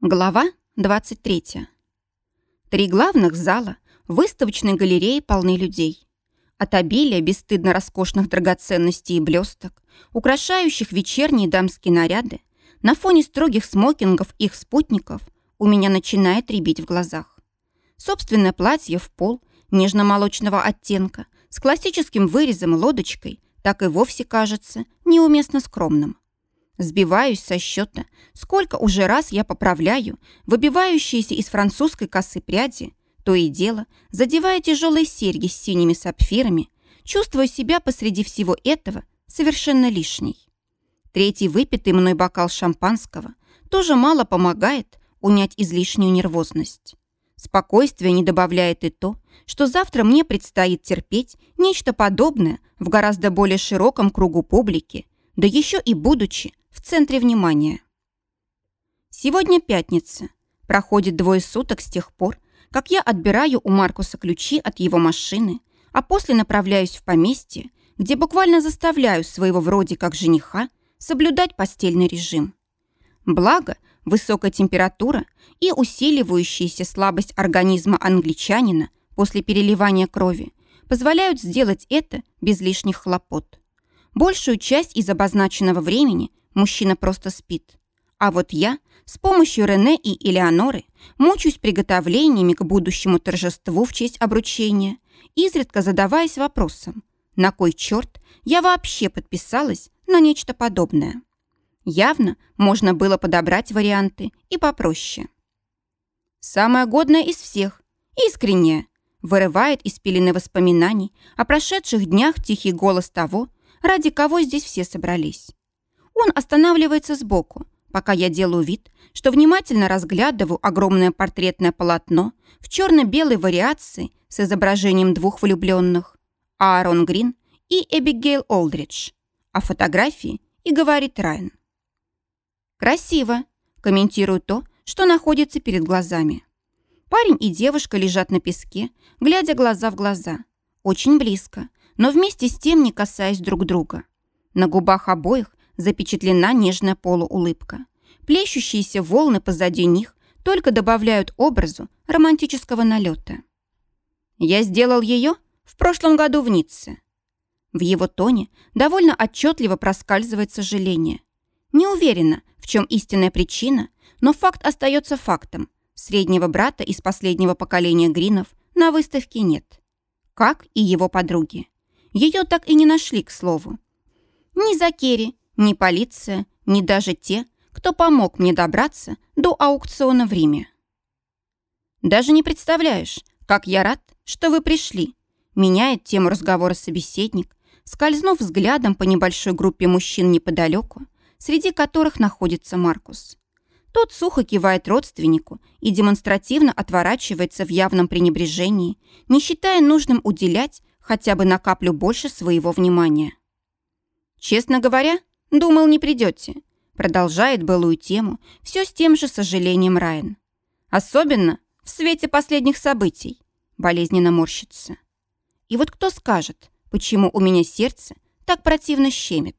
Глава 23. Три главных зала выставочной галереи полны людей. От обилия бесстыдно роскошных драгоценностей и блесток, украшающих вечерние дамские наряды, на фоне строгих смокингов их спутников у меня начинает рябить в глазах. Собственное платье в пол, нежно-молочного оттенка, с классическим вырезом лодочкой, так и вовсе кажется неуместно скромным. Сбиваюсь со счета, сколько уже раз я поправляю выбивающиеся из французской косы пряди, то и дело, задевая тяжелые серьги с синими сапфирами, чувствую себя посреди всего этого совершенно лишней. Третий выпитый мной бокал шампанского тоже мало помогает унять излишнюю нервозность. Спокойствие не добавляет и то, что завтра мне предстоит терпеть нечто подобное в гораздо более широком кругу публики, да еще и будучи в центре внимания. Сегодня пятница. Проходит двое суток с тех пор, как я отбираю у Маркуса ключи от его машины, а после направляюсь в поместье, где буквально заставляю своего вроде как жениха соблюдать постельный режим. Благо, высокая температура и усиливающаяся слабость организма англичанина после переливания крови позволяют сделать это без лишних хлопот. Большую часть из обозначенного времени Мужчина просто спит. А вот я с помощью Рене и Элеоноры мучусь приготовлениями к будущему торжеству в честь обручения, изредка задаваясь вопросом, на кой черт я вообще подписалась на нечто подобное. Явно можно было подобрать варианты и попроще. Самое годное из всех, искреннее, вырывает из пелены воспоминаний о прошедших днях тихий голос того, ради кого здесь все собрались. Он останавливается сбоку, пока я делаю вид, что внимательно разглядываю огромное портретное полотно в черно-белой вариации с изображением двух влюбленных – Аарон Грин и Эбигейл Олдридж, а фотографии и говорит Райан. «Красиво», – комментирую то, что находится перед глазами. Парень и девушка лежат на песке, глядя глаза в глаза. Очень близко, но вместе с тем не касаясь друг друга. На губах обоих запечатлена нежная полуулыбка. Плещущиеся волны позади них только добавляют образу романтического налета. «Я сделал ее в прошлом году в Ницце». В его тоне довольно отчетливо проскальзывает сожаление. Не уверена, в чем истинная причина, но факт остается фактом. Среднего брата из последнего поколения Гринов на выставке нет. Как и его подруги. Ее так и не нашли, к слову. Ни за Керри, ни полиция, ни даже те, кто помог мне добраться до аукциона в Риме. Даже не представляешь, как я рад, что вы пришли. Меняет тему разговора собеседник, скользнув взглядом по небольшой группе мужчин неподалеку, среди которых находится Маркус. Тот сухо кивает родственнику и демонстративно отворачивается в явном пренебрежении, не считая нужным уделять хотя бы на каплю больше своего внимания. Честно говоря, «Думал, не придете», — продолжает былую тему все с тем же сожалением Райан. «Особенно в свете последних событий», — болезненно морщится. «И вот кто скажет, почему у меня сердце так противно щемит?»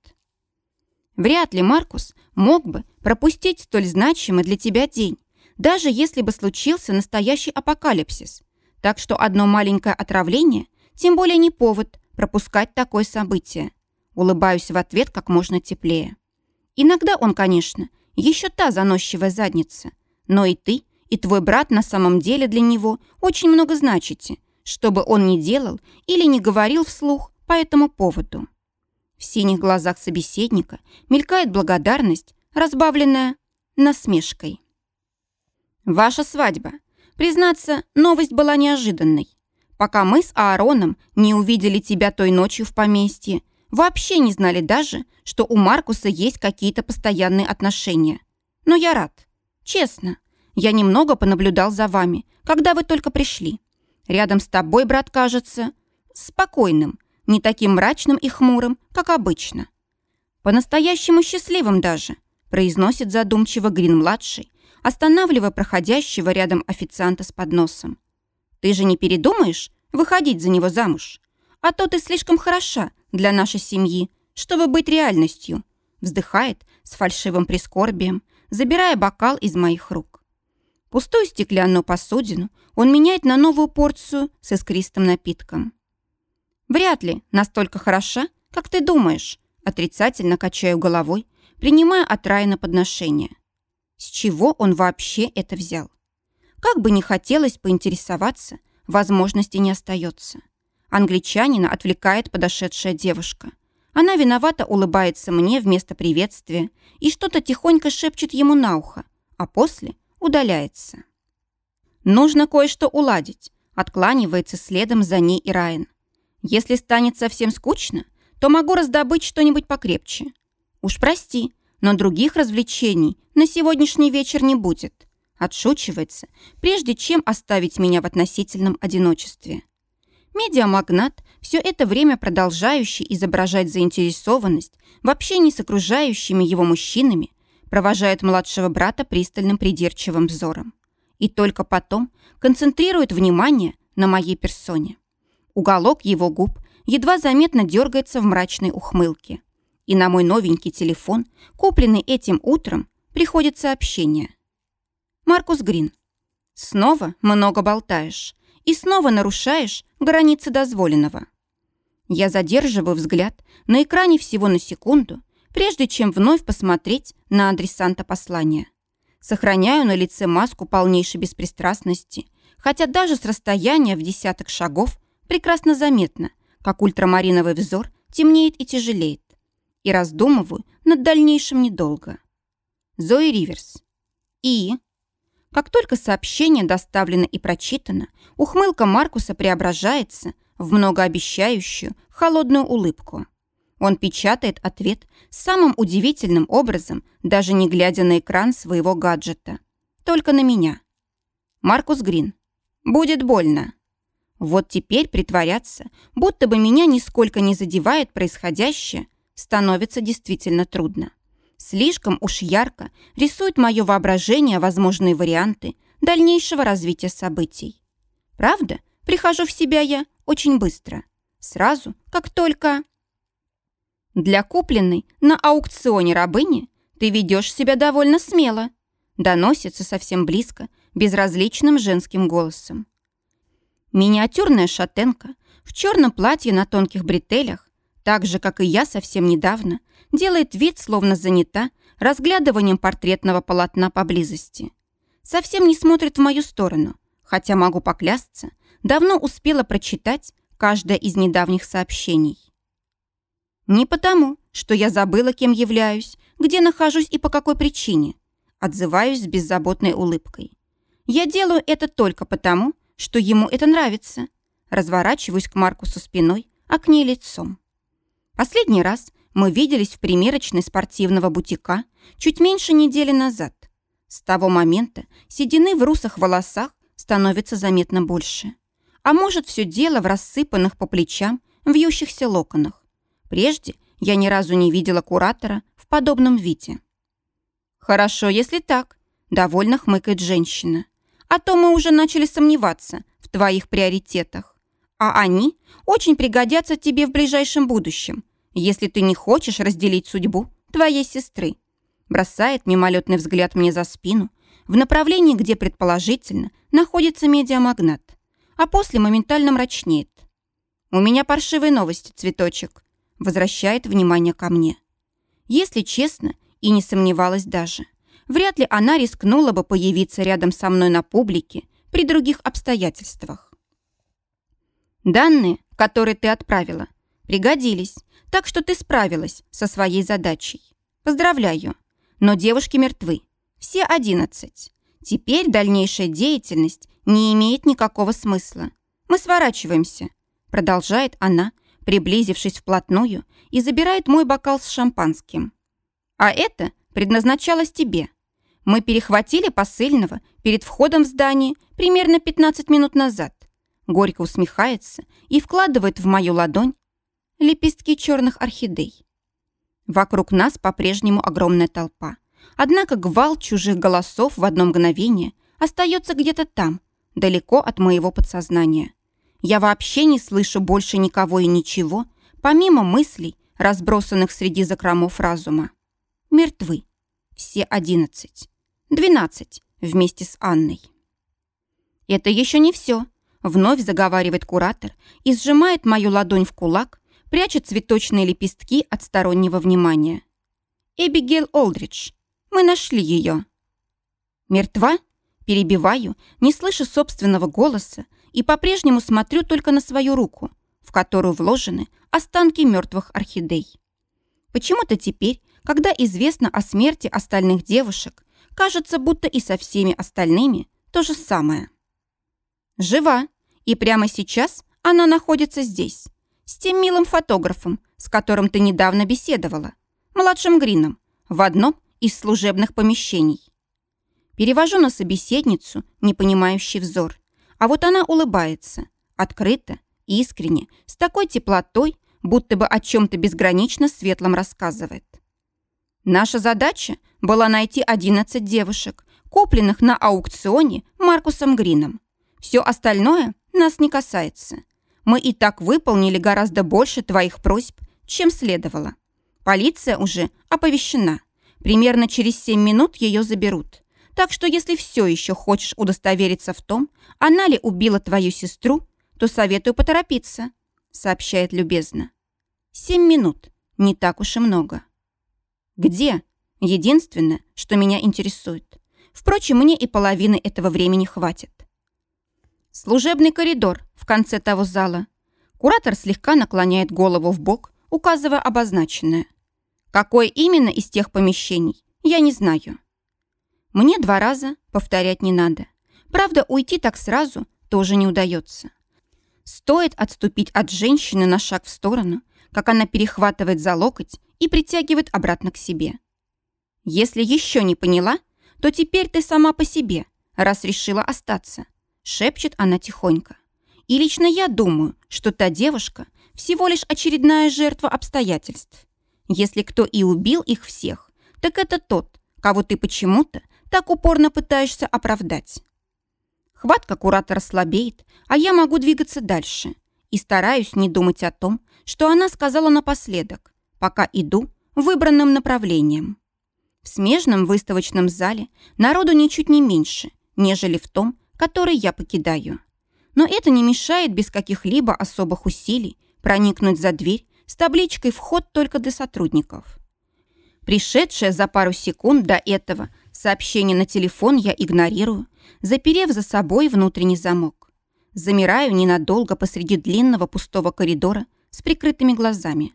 Вряд ли Маркус мог бы пропустить столь значимый для тебя день, даже если бы случился настоящий апокалипсис. Так что одно маленькое отравление, тем более не повод пропускать такое событие. Улыбаюсь в ответ как можно теплее. Иногда он, конечно, еще та заносчивая задница. Но и ты, и твой брат на самом деле для него очень много значите, что бы он ни делал или не говорил вслух по этому поводу. В синих глазах собеседника мелькает благодарность, разбавленная насмешкой. Ваша свадьба. Признаться, новость была неожиданной. Пока мы с Аароном не увидели тебя той ночью в поместье, Вообще не знали даже, что у Маркуса есть какие-то постоянные отношения. Но я рад. Честно, я немного понаблюдал за вами, когда вы только пришли. Рядом с тобой, брат, кажется спокойным, не таким мрачным и хмурым, как обычно. По-настоящему счастливым даже, произносит задумчиво Грин-младший, останавливая проходящего рядом официанта с подносом. Ты же не передумаешь выходить за него замуж? А то ты слишком хороша для нашей семьи, чтобы быть реальностью», вздыхает с фальшивым прискорбием, забирая бокал из моих рук. Пустую стеклянную посудину он меняет на новую порцию с искристым напитком. «Вряд ли настолько хороша, как ты думаешь», отрицательно качаю головой, принимая от Райана подношение. С чего он вообще это взял? Как бы ни хотелось поинтересоваться, возможности не остается. Англичанина отвлекает подошедшая девушка. Она виновато улыбается мне вместо приветствия и что-то тихонько шепчет ему на ухо, а после удаляется. Нужно кое-что уладить, откланивается следом за ней и Райан. Если станет совсем скучно, то могу раздобыть что-нибудь покрепче. Уж прости, но других развлечений на сегодняшний вечер не будет. Отшучивается, прежде чем оставить меня в относительном одиночестве. Медиамагнат, все это время продолжающий изображать заинтересованность в общении с окружающими его мужчинами, провожает младшего брата пристальным придирчивым взором. И только потом концентрирует внимание на моей персоне. Уголок его губ едва заметно дергается в мрачной ухмылке. И на мой новенький телефон, купленный этим утром, приходит сообщение. Маркус Грин. Снова много болтаешь и снова нарушаешь границы дозволенного. Я задерживаю взгляд на экране всего на секунду, прежде чем вновь посмотреть на адресанта послания. Сохраняю на лице маску полнейшей беспристрастности, хотя даже с расстояния в десяток шагов прекрасно заметно, как ультрамариновый взор темнеет и тяжелеет. И раздумываю над дальнейшим недолго. Зои Риверс. И... Как только сообщение доставлено и прочитано, ухмылка Маркуса преображается в многообещающую холодную улыбку. Он печатает ответ самым удивительным образом, даже не глядя на экран своего гаджета. Только на меня. Маркус Грин. Будет больно. Вот теперь притворяться, будто бы меня нисколько не задевает происходящее, становится действительно трудно. Слишком уж ярко рисует мое воображение возможные варианты дальнейшего развития событий. Правда, прихожу в себя я очень быстро. Сразу, как только... Для купленной на аукционе рабыни ты ведешь себя довольно смело. Доносится совсем близко, безразличным женским голосом. Миниатюрная шатенка в черном платье на тонких бретелях, так же, как и я совсем недавно, делает вид, словно занята разглядыванием портретного полотна поблизости. Совсем не смотрит в мою сторону, хотя могу поклясться, давно успела прочитать каждое из недавних сообщений. Не потому, что я забыла, кем являюсь, где нахожусь и по какой причине. Отзываюсь с беззаботной улыбкой. Я делаю это только потому, что ему это нравится. Разворачиваюсь к Маркусу спиной, а к ней лицом. Последний раз мы виделись в примерочной спортивного бутика чуть меньше недели назад. С того момента седины в русых волосах становится заметно больше. А может, все дело в рассыпанных по плечам вьющихся локонах. Прежде я ни разу не видела куратора в подобном виде. «Хорошо, если так», — довольно хмыкает женщина а то мы уже начали сомневаться в твоих приоритетах. А они очень пригодятся тебе в ближайшем будущем, если ты не хочешь разделить судьбу твоей сестры. Бросает мимолетный взгляд мне за спину, в направлении, где, предположительно, находится медиамагнат, а после моментально мрачнеет. «У меня паршивые новости, цветочек», возвращает внимание ко мне. Если честно, и не сомневалась даже – вряд ли она рискнула бы появиться рядом со мной на публике при других обстоятельствах. Данные, которые ты отправила, пригодились, так что ты справилась со своей задачей. Поздравляю. Но девушки мертвы. Все одиннадцать. Теперь дальнейшая деятельность не имеет никакого смысла. Мы сворачиваемся, продолжает она, приблизившись вплотную и забирает мой бокал с шампанским. А это предназначалось тебе. Мы перехватили посыльного перед входом в здание примерно 15 минут назад. Горько усмехается и вкладывает в мою ладонь лепестки черных орхидей. Вокруг нас по-прежнему огромная толпа. Однако гвал чужих голосов в одно мгновение остается где-то там, далеко от моего подсознания. Я вообще не слышу больше никого и ничего, помимо мыслей, разбросанных среди закромов разума. Мертвы. Все одиннадцать. 12, вместе с Анной. «Это еще не все», — вновь заговаривает куратор и сжимает мою ладонь в кулак, прячет цветочные лепестки от стороннего внимания. «Эбигейл Олдридж. Мы нашли ее». «Мертва?» Перебиваю, не слыша собственного голоса, и по-прежнему смотрю только на свою руку, в которую вложены останки мертвых орхидей. Почему-то теперь, когда известно о смерти остальных девушек, кажется, будто и со всеми остальными то же самое. Жива, и прямо сейчас она находится здесь, с тем милым фотографом, с которым ты недавно беседовала, младшим Грином, в одном из служебных помещений. Перевожу на собеседницу непонимающий взор. А вот она улыбается, открыто, искренне, с такой теплотой, будто бы о чем-то безгранично светлом рассказывает. Наша задача была найти 11 девушек, купленных на аукционе Маркусом Грином. Все остальное нас не касается. Мы и так выполнили гораздо больше твоих просьб, чем следовало. Полиция уже оповещена. Примерно через 7 минут ее заберут. Так что если все еще хочешь удостовериться в том, она ли убила твою сестру, то советую поторопиться», — сообщает любезно. «Семь минут. Не так уж и много». «Где?» Единственное, что меня интересует. Впрочем, мне и половины этого времени хватит. Служебный коридор в конце того зала. Куратор слегка наклоняет голову в бок, указывая обозначенное. Какое именно из тех помещений, я не знаю. Мне два раза повторять не надо. Правда, уйти так сразу тоже не удается. Стоит отступить от женщины на шаг в сторону, как она перехватывает за локоть и притягивает обратно к себе. Если еще не поняла, то теперь ты сама по себе, раз решила остаться, шепчет она тихонько. И лично я думаю, что та девушка всего лишь очередная жертва обстоятельств. Если кто и убил их всех, так это тот, кого ты почему-то так упорно пытаешься оправдать. Хватка куратора слабеет, а я могу двигаться дальше и стараюсь не думать о том, что она сказала напоследок, пока иду выбранным направлением. В смежном выставочном зале народу ничуть не меньше, нежели в том, который я покидаю. Но это не мешает без каких-либо особых усилий проникнуть за дверь с табличкой «Вход только для сотрудников». Пришедшая за пару секунд до этого Сообщение на телефон я игнорирую, заперев за собой внутренний замок. Замираю ненадолго посреди длинного пустого коридора с прикрытыми глазами.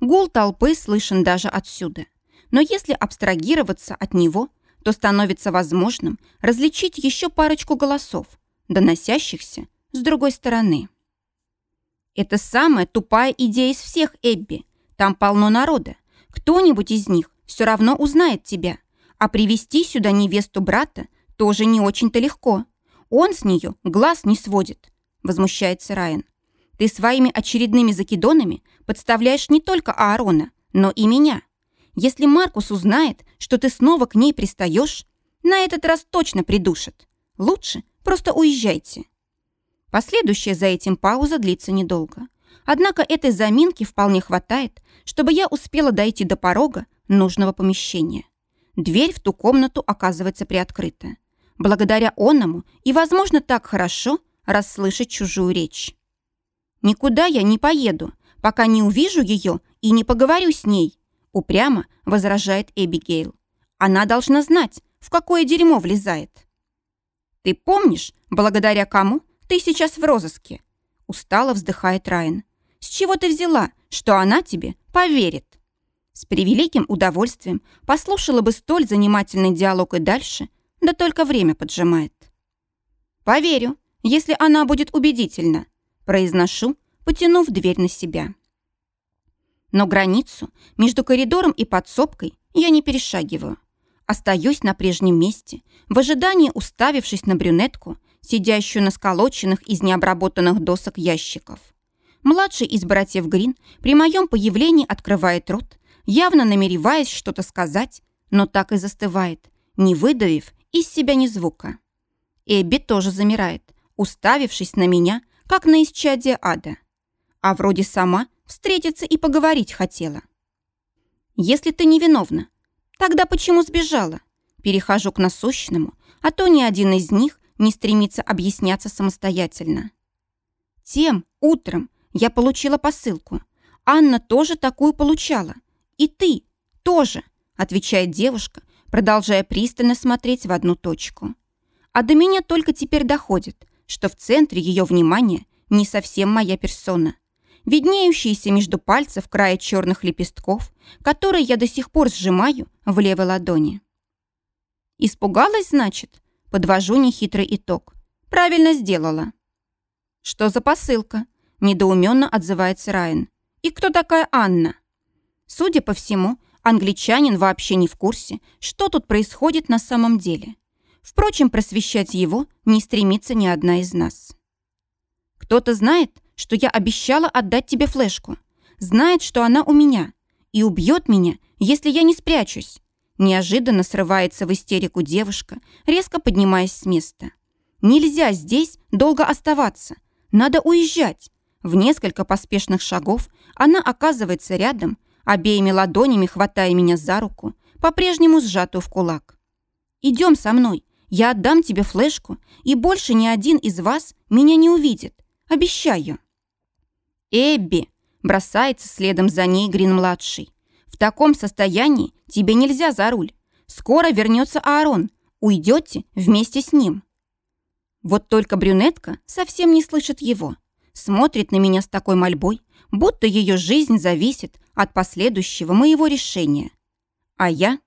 Гул толпы слышен даже отсюда. Но если абстрагироваться от него, то становится возможным различить еще парочку голосов, доносящихся с другой стороны. Это самая тупая идея из всех, Эбби. Там полно народа. Кто-нибудь из них все равно узнает тебя – а привести сюда невесту брата тоже не очень-то легко. Он с нее глаз не сводит, возмущается Райан. Ты своими очередными закидонами подставляешь не только Аарона, но и меня. Если Маркус узнает, что ты снова к ней пристаешь, на этот раз точно придушит. Лучше просто уезжайте. Последующая за этим пауза длится недолго. Однако этой заминки вполне хватает, чтобы я успела дойти до порога нужного помещения. Дверь в ту комнату оказывается приоткрыта. Благодаря онному и, возможно, так хорошо расслышать чужую речь. «Никуда я не поеду, пока не увижу ее и не поговорю с ней», упрямо возражает Эбигейл. «Она должна знать, в какое дерьмо влезает». «Ты помнишь, благодаря кому ты сейчас в розыске?» Устало вздыхает Райан. «С чего ты взяла, что она тебе поверит?» С превеликим удовольствием послушала бы столь занимательный диалог и дальше, да только время поджимает. «Поверю, если она будет убедительна», произношу, потянув дверь на себя. Но границу между коридором и подсобкой я не перешагиваю. Остаюсь на прежнем месте, в ожидании уставившись на брюнетку, сидящую на сколоченных из необработанных досок ящиков. Младший из братьев Грин при моем появлении открывает рот, явно намереваясь что-то сказать, но так и застывает, не выдавив из себя ни звука. Эбби тоже замирает, уставившись на меня, как на исчадие ада. А вроде сама встретиться и поговорить хотела. «Если ты невиновна, тогда почему сбежала? Перехожу к насущному, а то ни один из них не стремится объясняться самостоятельно. Тем утром я получила посылку. Анна тоже такую получала. И ты тоже, отвечает девушка, продолжая пристально смотреть в одну точку. А до меня только теперь доходит, что в центре ее внимания не совсем моя персона. Виднеющиеся между пальцев края черных лепестков, которые я до сих пор сжимаю в левой ладони. Испугалась, значит? Подвожу нехитрый итог. Правильно сделала. Что за посылка? Недоуменно отзывается Райан. И кто такая Анна? Судя по всему, англичанин вообще не в курсе, что тут происходит на самом деле. Впрочем, просвещать его не стремится ни одна из нас. Кто-то знает, что я обещала отдать тебе флешку. Знает, что она у меня. И убьет меня, если я не спрячусь. Неожиданно срывается в истерику девушка, резко поднимаясь с места. Нельзя здесь долго оставаться. Надо уезжать. В несколько поспешных шагов она оказывается рядом, обеими ладонями хватая меня за руку, по-прежнему сжатую в кулак. «Идем со мной, я отдам тебе флешку, и больше ни один из вас меня не увидит. Обещаю». «Эбби!» – бросается следом за ней Грин-младший. «В таком состоянии тебе нельзя за руль. Скоро вернется Аарон. Уйдете вместе с ним». Вот только брюнетка совсем не слышит его. Смотрит на меня с такой мольбой, будто ее жизнь зависит от последующего моего решения. А я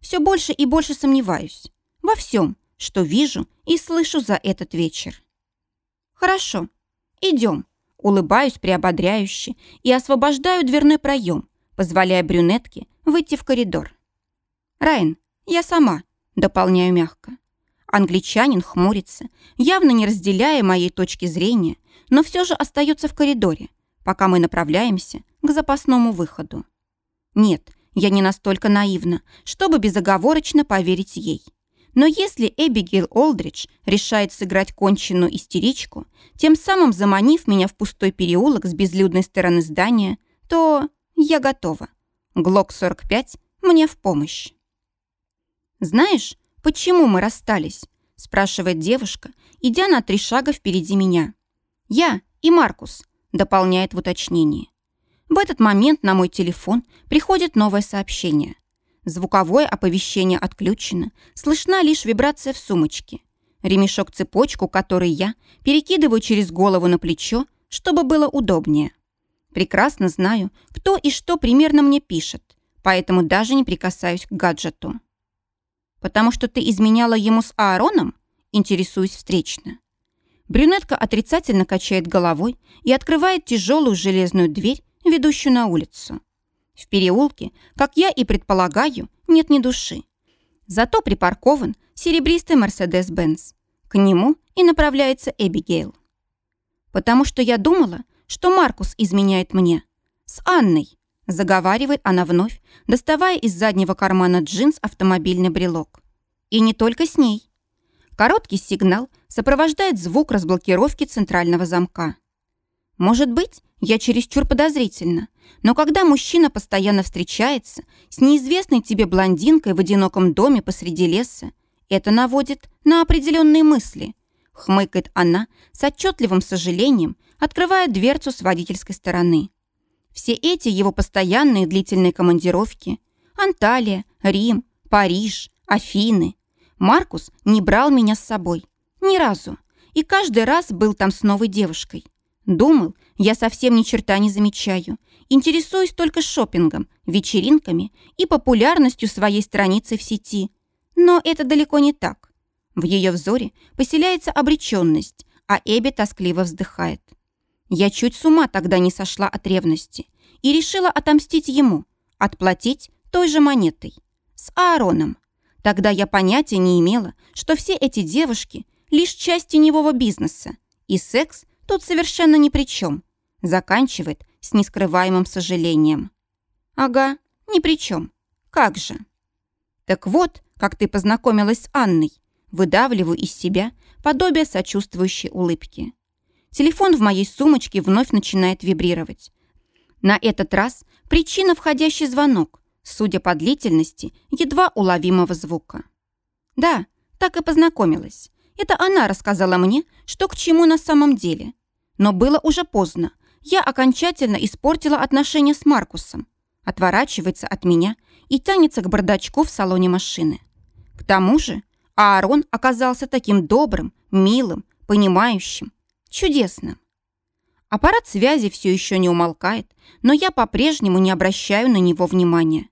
все больше и больше сомневаюсь во всем, что вижу и слышу за этот вечер. Хорошо, идем. Улыбаюсь приободряюще и освобождаю дверной проем, позволяя брюнетке выйти в коридор. «Райан, я сама», — дополняю мягко. Англичанин хмурится, явно не разделяя моей точки зрения, но все же остается в коридоре, пока мы направляемся к запасному выходу. Нет, я не настолько наивна, чтобы безоговорочно поверить ей. Но если Эбигейл Олдридж решает сыграть конченную истеричку, тем самым заманив меня в пустой переулок с безлюдной стороны здания, то я готова. Глок-45 мне в помощь. «Знаешь, почему мы расстались?» – спрашивает девушка, идя на три шага впереди меня. «Я и Маркус», – дополняет в уточнении. В этот момент на мой телефон приходит новое сообщение. Звуковое оповещение отключено, слышна лишь вибрация в сумочке. Ремешок-цепочку, который я перекидываю через голову на плечо, чтобы было удобнее. Прекрасно знаю, кто и что примерно мне пишет, поэтому даже не прикасаюсь к гаджету. «Потому что ты изменяла ему с Аароном?» Интересуюсь встречно. Брюнетка отрицательно качает головой и открывает тяжелую железную дверь, ведущую на улицу. В переулке, как я и предполагаю, нет ни души. Зато припаркован серебристый Мерседес-Бенц. К нему и направляется Эбигейл. «Потому что я думала, что Маркус изменяет мне. С Анной», – заговаривает она вновь, доставая из заднего кармана джинс автомобильный брелок. «И не только с ней». Короткий сигнал сопровождает звук разблокировки центрального замка. Может быть, я чересчур подозрительна, но когда мужчина постоянно встречается с неизвестной тебе блондинкой в одиноком доме посреди леса, это наводит на определенные мысли. Хмыкает она с отчетливым сожалением, открывая дверцу с водительской стороны. Все эти его постоянные длительные командировки – Анталия, Рим, Париж, Афины. Маркус не брал меня с собой. Ни разу. И каждый раз был там с новой девушкой. Думал, я совсем ни черта не замечаю. Интересуюсь только шопингом, вечеринками и популярностью своей страницы в сети. Но это далеко не так. В ее взоре поселяется обреченность, а Эбби тоскливо вздыхает. Я чуть с ума тогда не сошла от ревности и решила отомстить ему, отплатить той же монетой. С Аароном. Тогда я понятия не имела, что все эти девушки – лишь часть теневого бизнеса, и секс – тут совершенно ни при чем. Заканчивает с нескрываемым сожалением. Ага, ни при чем. Как же? Так вот, как ты познакомилась с Анной. Выдавливаю из себя подобие сочувствующей улыбки. Телефон в моей сумочке вновь начинает вибрировать. На этот раз причина входящий звонок, судя по длительности едва уловимого звука. Да, так и познакомилась. Это она рассказала мне, что к чему на самом деле. Но было уже поздно. Я окончательно испортила отношения с Маркусом. Отворачивается от меня и тянется к бардачку в салоне машины. К тому же Аарон оказался таким добрым, милым, понимающим, чудесным. Аппарат связи все еще не умолкает, но я по-прежнему не обращаю на него внимания.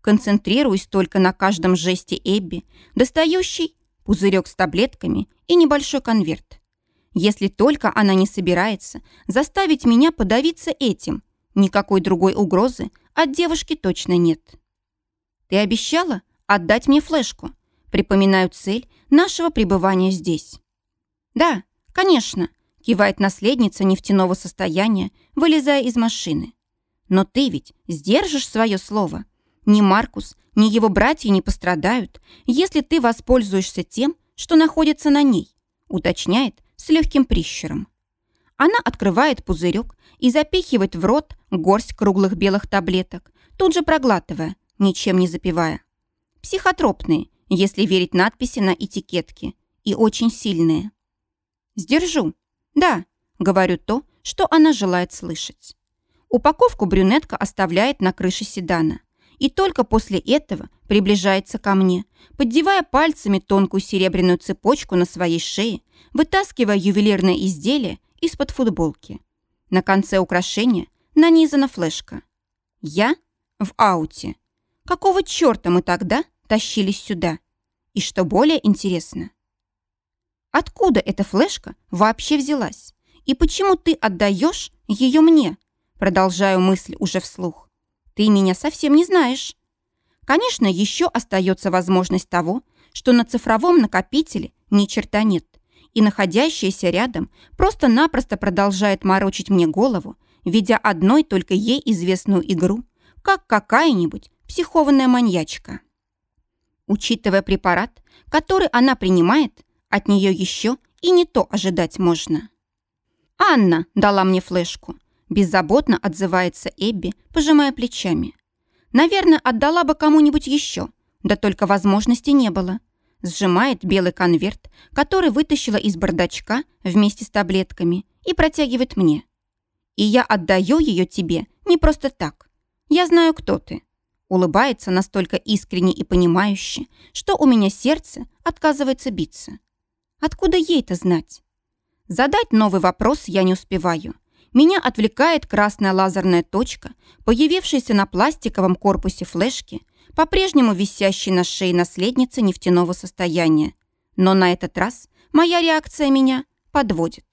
Концентрируюсь только на каждом жесте Эбби, достающей пузырек с таблетками и небольшой конверт. Если только она не собирается заставить меня подавиться этим, никакой другой угрозы от девушки точно нет. Ты обещала отдать мне флешку. Припоминаю цель нашего пребывания здесь. Да, конечно, кивает наследница нефтяного состояния, вылезая из машины. Но ты ведь сдержишь свое слово. Ни Маркус, ни его братья не пострадают, если ты воспользуешься тем, что находится на ней, уточняет с легким прищером. Она открывает пузырек и запихивает в рот горсть круглых белых таблеток, тут же проглатывая, ничем не запивая. Психотропные, если верить надписи на этикетке, и очень сильные. «Сдержу», «Да», — говорю то, что она желает слышать. Упаковку брюнетка оставляет на крыше седана. И только после этого приближается ко мне, поддевая пальцами тонкую серебряную цепочку на своей шее, вытаскивая ювелирное изделие из-под футболки. На конце украшения нанизана флешка. Я в ауте. Какого черта мы тогда тащились сюда? И что более интересно, Откуда эта флешка вообще взялась? И почему ты отдаешь ее мне? Продолжаю мысль уже вслух. Ты меня совсем не знаешь. Конечно, еще остается возможность того, что на цифровом накопителе ни черта нет, и находящаяся рядом просто-напросто продолжает морочить мне голову, ведя одной только ей известную игру, как какая-нибудь психованная маньячка. Учитывая препарат, который она принимает, от нее еще и не то ожидать можно. «Анна дала мне флешку», – беззаботно отзывается Эбби, пожимая плечами. «Наверное, отдала бы кому-нибудь еще, да только возможности не было». Сжимает белый конверт, который вытащила из бардачка вместе с таблетками и протягивает мне. «И я отдаю ее тебе не просто так. Я знаю, кто ты». Улыбается настолько искренне и понимающе, что у меня сердце отказывается биться. Откуда ей-то знать? Задать новый вопрос я не успеваю. Меня отвлекает красная лазерная точка, появившаяся на пластиковом корпусе флешки, по-прежнему висящей на шее наследницы нефтяного состояния. Но на этот раз моя реакция меня подводит.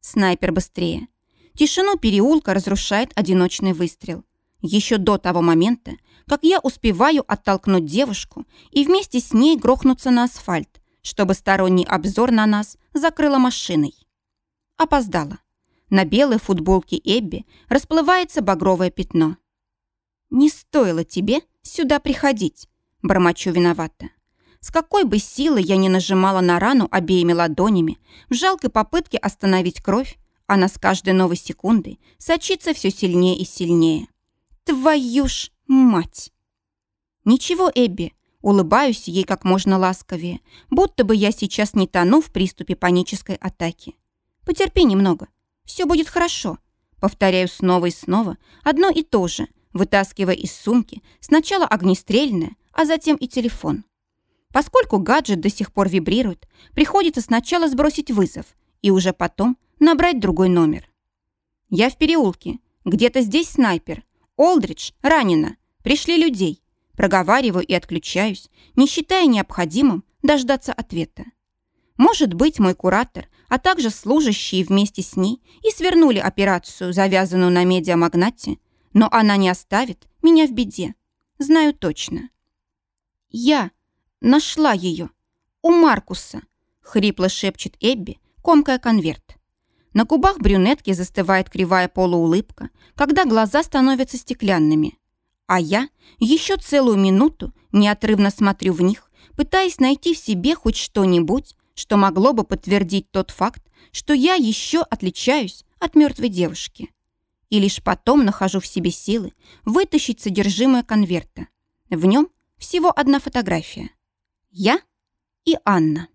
Снайпер быстрее. Тишину переулка разрушает одиночный выстрел. Еще до того момента, как я успеваю оттолкнуть девушку и вместе с ней грохнуться на асфальт, чтобы сторонний обзор на нас закрыла машиной. Опоздала. На белой футболке Эбби расплывается багровое пятно. «Не стоило тебе сюда приходить», — бормочу виновата. С какой бы силой я ни нажимала на рану обеими ладонями, в жалкой попытке остановить кровь, она с каждой новой секундой сочится все сильнее и сильнее. Твою ж мать! Ничего, Эбби, Улыбаюсь ей как можно ласковее, будто бы я сейчас не тону в приступе панической атаки. Потерпи немного. Все будет хорошо. Повторяю снова и снова одно и то же, вытаскивая из сумки сначала огнестрельное, а затем и телефон. Поскольку гаджет до сих пор вибрирует, приходится сначала сбросить вызов и уже потом набрать другой номер. Я в переулке. Где-то здесь снайпер. Олдридж ранена. Пришли людей. Проговариваю и отключаюсь, не считая необходимым дождаться ответа. Может быть, мой куратор, а также служащие вместе с ней и свернули операцию, завязанную на медиамагнате, но она не оставит меня в беде. Знаю точно. Я нашла ее. У Маркуса, хрипло шепчет Эбби, комкая конверт. На губах брюнетки застывает кривая полуулыбка, когда глаза становятся стеклянными. А я еще целую минуту неотрывно смотрю в них, пытаясь найти в себе хоть что-нибудь, что могло бы подтвердить тот факт, что я еще отличаюсь от мертвой девушки. И лишь потом нахожу в себе силы вытащить содержимое конверта. В нем всего одна фотография. Я и Анна.